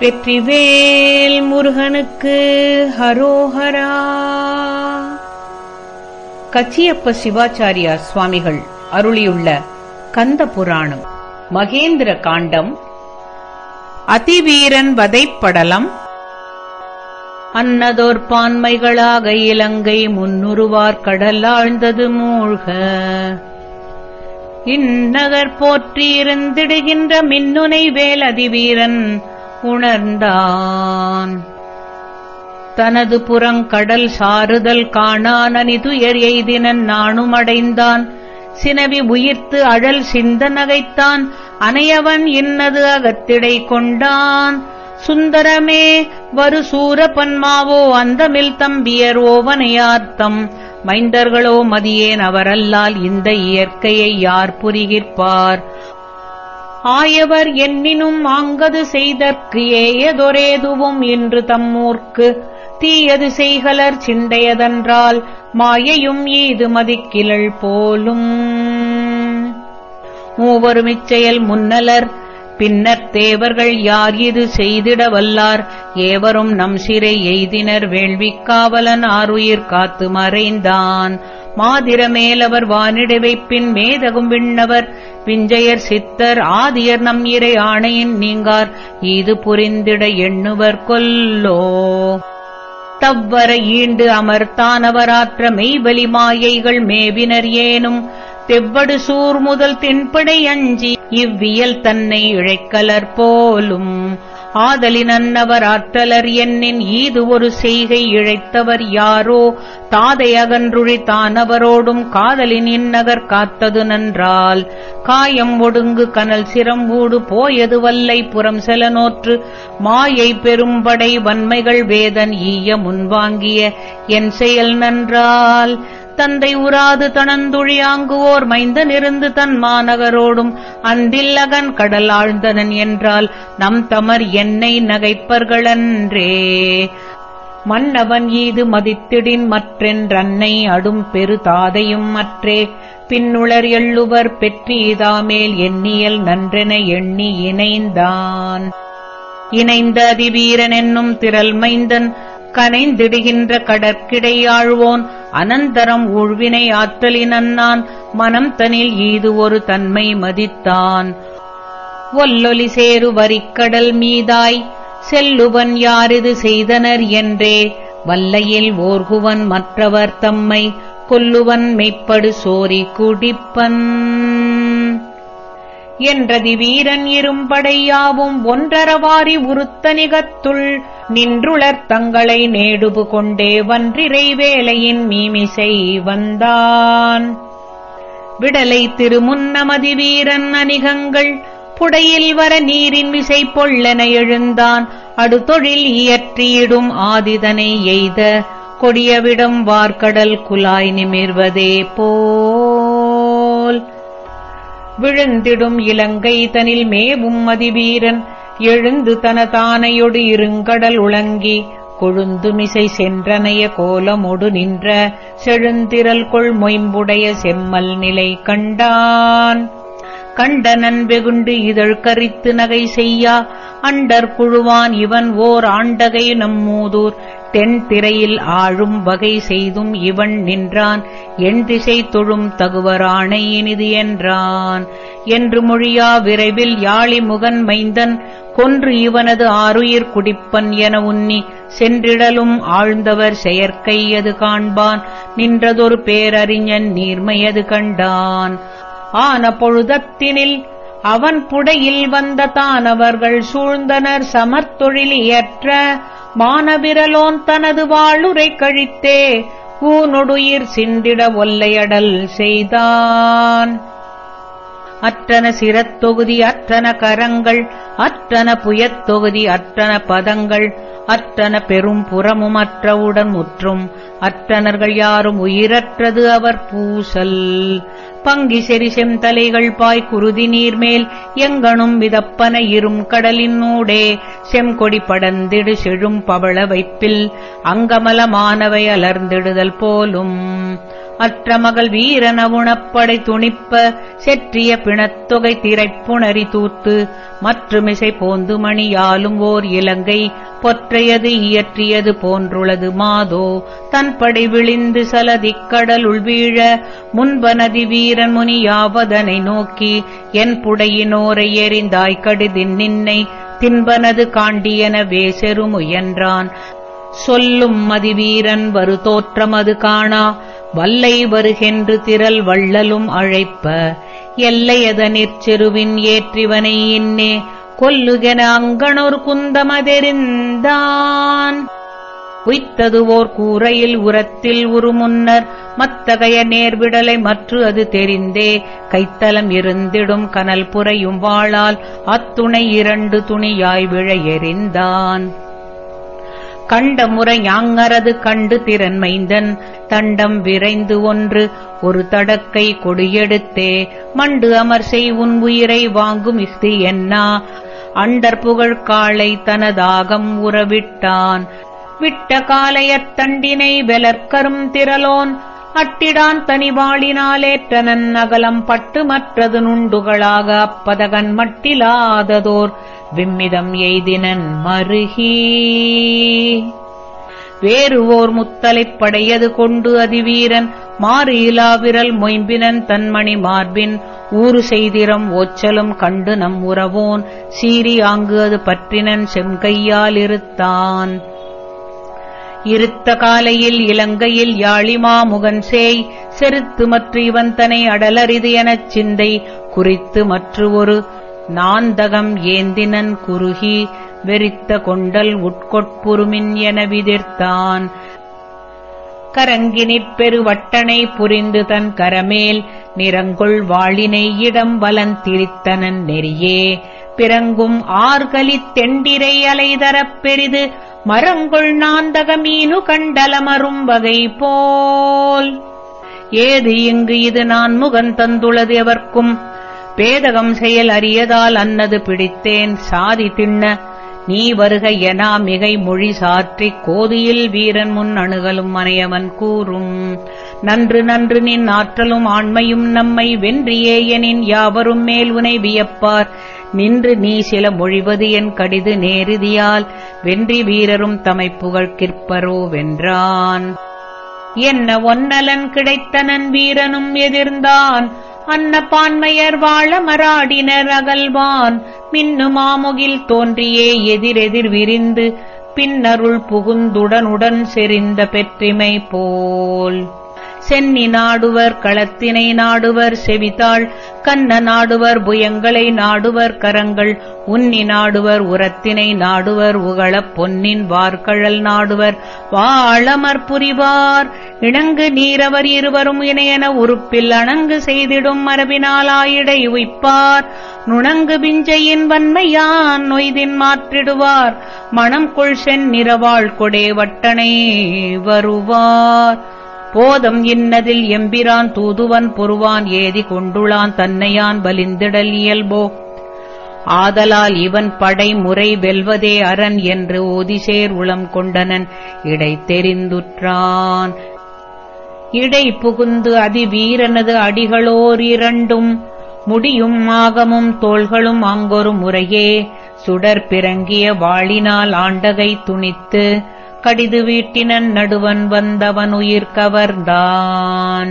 வெற்றிவேல் முருகனுக்கு ஹரோஹரா. கச்சியப்ப சிவாச்சாரியார் சுவாமிகள் அருளியுள்ள கந்த புராணம் மகேந்திர காண்டம். அதிவீரன் வதைப்படலம். அன்னதோர் பான்மைகளாக இலங்கை முன்னுருவார் கடல் ஆழ்ந்தது மூழ்க. இந்நகர் போற்றியிருந்திடுகின்ற மின்னுனை வேல் அதிவீரன் உணர்ந்தான். தனது புறங்கடல் சாறுதல் காணான் அனிதுயர் எய்தினன் நானும் அடைந்தான். சினவி உயிர்த்து அழல் சிந்த நகைத்தான். அனையவன் இன்னது அகத்திடை கொண்டான். சுந்தரமே வரு சூர பன்மாவோ அந்தமில் தம்பியர் ஓவனையார்த்தம் மைந்தர்களோ மதியேன் அவரல்லால் இந்த இயற்கையை யார் புரிகிற்பார்? ஆயவர் எண்ணினும் ஆங்கது செய்தற்கு ஏயதொரேதுவும் இன்று தம்மூர்க்கு. தீயது செய்கலர் சிந்தையதன்றால் மாயையும் ஈது மதிக்கிழள் போலும். மூவரும் இச்செயல் முன்னலர் பின்னர் தேவர்கள் யார் இது செய்திட வல்லார்? ஏவரும் நம் சிறை எய்தினர் வேள்விக்காவலன் ஆருயிர் காத்து மறைந்தான். மாதிரமேலவர் வானிடைவைப்பின் மேதகும் விண்ணவர். விஞ்சையர் சித்தர் ஆதியர் நம் இறை ஆணையின் நீங்கார். இது புரிந்திட எண்ணுவர் கொல்லோ. தவ்வர ஈண்டு அமர்த்தானவராற்ற மெய்பலி மாயைகள் மேவினர் ஏனும். தெவ்வடு சூர் முதல் தென்படை அஞ்சி இவ்வியல் தன்னை இழைக்கலர் போலும். ஆதலினன்னவர் ஆற்றலர் என்னின் ஈது ஒரு செய்கை இழைத்தவர் யாரோ? தாதை அகன்றுழி தானவரோடும் காதலின் இந்நகர் காத்தது நன்றால். காயம் ஒடுங்கு கனல் சிரம்பூடு போயது வல்லை புறம் செல நோற்று. மாயை பெரும்படை வன்மைகள் வேதன் ஈய முன்வாங்கிய என் செயல் நன்றால். தந்தை உராது தனந்துழியாங்குவோர் மைந்தனிருந்து தன் மாநகரோடும் அந்தில்லகன் கடல் ஆழ்ந்தனன் என்றால் நம் தமர் என்னை நகைப்பர்களன்றே. மன்னவன் ஈது மதித்திடின் மற்றென்றன்னை அடும் பெரு தாதையும் மற்றே. பின்னுளர் எள்ளுவர் பெற்றீதாமேல் எண்ணியல் நன்றென எண்ணி இணைந்தான். இணைந்த அதிவீரன் என்னும் திரள் மைந்தன் கனைந்திடுகின்ற கடற்கிடையாழ்வோன் அனந்தரம் ஊழ்வினை ஆற்றலினன்னான் மனம் தனில் ஈது ஒரு தன்மை மதித்தான். ஒல்லொலி சேரு வரிக்கடல் மீதாய் செல்லுவன் யாரிது செய்தனர் என்றே வல்லையில் ஓர்குவன் மற்றவர் தம்மை கொல்லுவன் மெய்ப்படு சோரி குடிப்பன். என்றதி வீரன் இரும்படையாவும் ஒன்றரவாரி உருத்த நிகத்துள் நின்றுளர் தங்களை நேடுபு கொண்டே வன்றிரை வேலையின் மீமிசை வந்தான். விடலை திருமுன்னமதி வீரன் அணிகங்கள் புடையில் வர நீரின் விசை பொள்ளென எழுந்தான். அடுதொழில் இயற்றியிடும் ஆதிதனை எய்த கொடியவிடம் வார்க்கடல் குலாய் நிமிர்வதே போ விழுந்திடும் இலங்கை தனில் மேவும் மதிவீரன். எழுந்து தனதானையொடு இருங்கடல் உளங்கி கொழுந்துமிசை சென்றனைய கோலமொடு நின்ற செழுந்திரல் கொள் மொயம்புடைய செம்மல் நிலை கண்டான். கண்டனன் வெகுண்டு இதழ் கரித்து நகை செய்யா அண்டர் குழுவான் இவன் ஓர் ஆண்டகை நம்மூதூர். தென் திரையில் ஆழும் வகை செய்தும் இவன் நின்றான். என் திசை தொழும் தகுவரானை இனிது என்றான். என்று மொழியா விரைவில் யாழி முகன் மைந்தன் கொன்று இவனது ஆருயிர் குடிப்பன் என உன்னி சென்றிடலும் ஆழ்ந்தவர் செயற்கை செயற்கையது காண்பான். நின்றதொரு பேரறிஞன் நீர்மையது கண்டான். ஆன பொழுதத்தினில் அவன் புடையில் வந்த தானவர்கள் சூழ்ந்தனர் சமர்த்தொழில் இயற்ற மானவிரலோன் தனது வாழுரை கழித்தே ஊனொடுயிர் சிந்திட ஒல்லையடல் செய்தான். அற்றன சிரத்தொகுதி அற்றன கரங்கள் அற்றன புயத்தொகுதி அற்றன பதங்கள் அற்றன பெரும் புறமும் அற்றவுடன் முற்றும். அற்றனர்கள் யாரும் உயிரற்றது அவர் பூசல். பங்கி செறி செம்தலைகள் பாய் குருதி நீர்மேல். எங்கனும் விதப்பன இரும் கடலினூடே செம்கொடி படந்திடு செழும் பவள வைப்பில். அங்கமலமானவை அலர்ந்திடுதல் போலும். அற்ற மகள் வீரனவுணப்படை துணிப்ப. செற்றிய பிணத்தொகை திரைப்புணரி தூத்து. மற்றுமிசை போந்து மணியாலும் ஓர் இலங்கை. பொற்றையது இயற்றியது போன்றுளது மாதோ. தன்படை விழிந்து சலதிக் வீழ உள்வீழ முன்பனதி வீரன் முனியாவதனை நோக்கி என் புடையினோரை எறிந்தாய் கடிதின் நின்னை தின்பனது காண்டியன வேசெருமுயன்றான் சொல்லும் மதிவீரன் வரு தோற்றமது காணா வல்லை வருகென்று திரள் வள்ளலும் அழைப்ப. எல்லையதனிற் செருவின் ஏற்றிவனை இன்னே கொல்லுகென அங்கனொரு குந்தமதெறிந்தான். உய்த்தது ஓர் கூரையில் உரத்தில் உருமுன்னர் மத்தகைய நேர்விடலை மற்று அது தெரிந்தே கைத்தலம் இருந்திடும் கனல் புறையும் வாளால் அத்துணை இரண்டு துணியாய் விழ எறிந்தான். கண்ட முறை யாங்கரது கண்டு திறன்மைந்தன். தண்டம் விரைந்து ஒன்று ஒரு தடக்கை கொடியெடுத்தே. மண்டு அமர் செய் உன் உயிரை வாங்கும் இஃதி என்னா? அண்டர் புகழ் காளை தனதாகம் உறவிட்டான். விட்ட காலையத் தண்டினை வெலற்கரும் திரலோன் அட்டிடான் தனிவாளினாலேற்றனன் அகலம் பட்டு மற்றது நுண்டுகளாக அப்பதகன் மட்டிலாததோர். விம்மிதம் எய்தினன் மருகி. வேறு ஓர் முத்தலைப் படையது கொண்டு அதிவீரன் மாறு இலாவிரல் மொயம்பினன் தன்மணி மார்பின் ஊறு செய்திரம் ஓச்சலும் கண்டு நம் உறவோன் சீறி ஆங்கு அது பற்றினன் செம்கையால் இருத்தான். இருத்த காலையில் இலங்கையில் யாழிமா முகன் சேய் செருத்து மற்ற இவன் தனை அடலரிது எனச் சிந்தை குறித்து மற்று ஒரு நாந்தகம் ஏந்தினன் குறுகி வெறித்த கொண்டல் உட்கொட்புருமின் என விதிர்த்தான். கரங்கினிப் பெருவட்டனை புரிந்து தன் கரமேல் நிறங்கொள் வாளினை இடம் வலந்திரித்தனன் நெறியே. பிறங்கும் ஆர்கலித் தெண்டிரை அலைதரப் பெரிது மரங்கொள் நாந்தகமீனு கண்டலமரும் வகை போல். ஏது இங்கு இது நான் முகந்தந்துளது எவர்க்கும்? பேதகம் செயல் அறியதால் அன்னது பிடித்தேன். சாதி திண்ண நீ வருக எனா மிகை மொழி சாற்றிக் கோதியில் வீரன் முன் அணுகலும் மனையவன் கூறும். நன்று நன்று நின் ஆற்றலும் ஆண்மையும் நம்மை வென்றியே எனின் யாவரும் மேல் உனை வியப்பார். நின்று நீ சில மொழிவது என் கடிது நேரிதியால் வென்றி வீரரும் தமை புகழ்கிற்பரோ வென்றான். என்ன ஒன்னலன் கிடைத்தனன் வீரனும் எதிர்ந்தான். அன்னப்பான்மையர் வாழ மராடினர் அகல்வான். மின்னு மாமுகில் தோன்றியே எதிரெதிர் விரிந்து. பின்னருள் புகுந்துடனுடன் செறிந்த பெற்றிமை போல். சென்னி நாடுவர் களத்தினை நாடுவர் செவித்தாள் கண்ண நாடுவர் புயங்களை நாடுவர் கரங்கள் உன்னி நாடுவர் உரத்தினை நாடுவர் உகளப் பொன்னின் வார்கழல் நாடுவர். வாழமர் புரிவார் இணங்கு நீரவர் இருவரும் இணையென உறுப்பில் அணங்கு செய்திடும் மரபினாலாயிடை உய்ப்பார். நுணங்கு பிஞ்சையின் வன்மையான் நொய்தின் மாற்றிடுவார். மணம் கொள் செந்நிறவாள் கொடே வட்டனை வருவார். போதம் இன்னதில் எம்பிரான் தூதுவன் பொறுவான் ஏதி கொண்டுளான் தன்னையான் பலிந்திடல் இயல்போ. ஆதலால் இவன் படை முறை வெல்வதே அரண் என்று ஓதிசேர் உளம் கொண்டனன் இடை தெரிந்துற்றான் இடை புகுந்து அதிவீரனது அடிகளோர் இரண்டும் முடியும் ஆகமும் தோள்களும் அங்கொரு முறையே. சுடர் பிறங்கிய வாளினால் ஆண்டகை துணித்து கடிது வீட்டினன் நடுவன் வந்தவன் உயிர்கவர்ந்தான்.